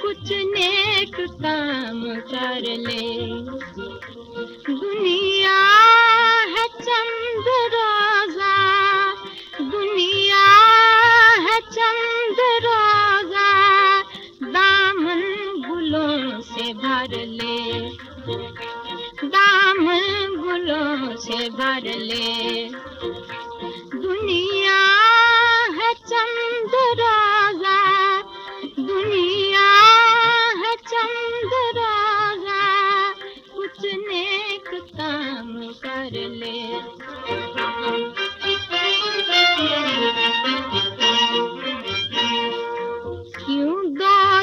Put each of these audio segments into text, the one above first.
कुछ नेक काम कर ले भर ले। दामन गुलों से भर ले। दुनिया है रोजा दुनिया है रोजा कुछ नेक काम कर ले।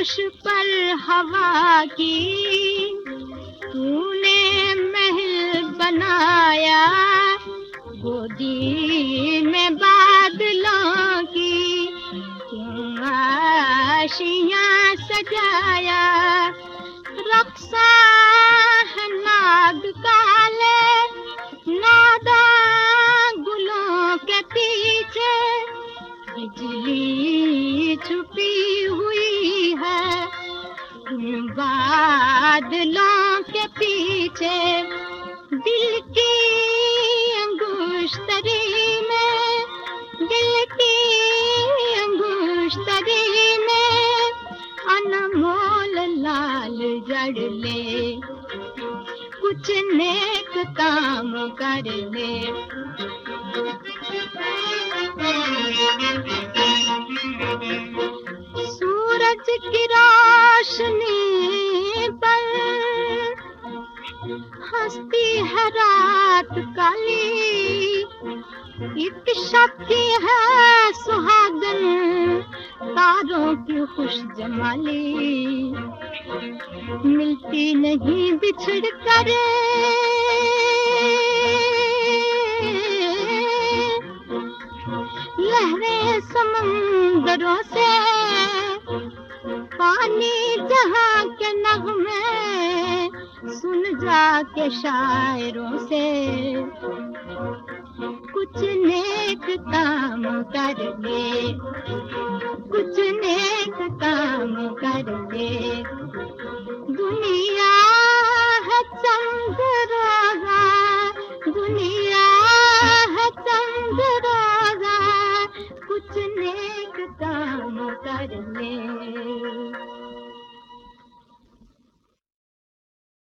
दोष पर हवा की, तूने महल बनाया, गोदी में बादलों की तू आशिया सजाया रक्षा बादलों के पीछे दिल की अंगुश्तरी में, दिल की अंगुश्तरी में अनमोल लाल जड़ ले। कुछ नेक काम कर ले। सूरज की हंसती है रात काली। एक शक्ति है सुहागन, तारों की खुश जमाली। मिलती नहीं बिछड़ कर। लहरें समंदरों से, पानी जहाँ के नगमे सुन जा के शायरों से। कुछ नेक काम कर ले कुछ नेक काम कर ले दुनिया है चंद रोजा दुनिया है चंद रोजा कुछ नेक काम कर ले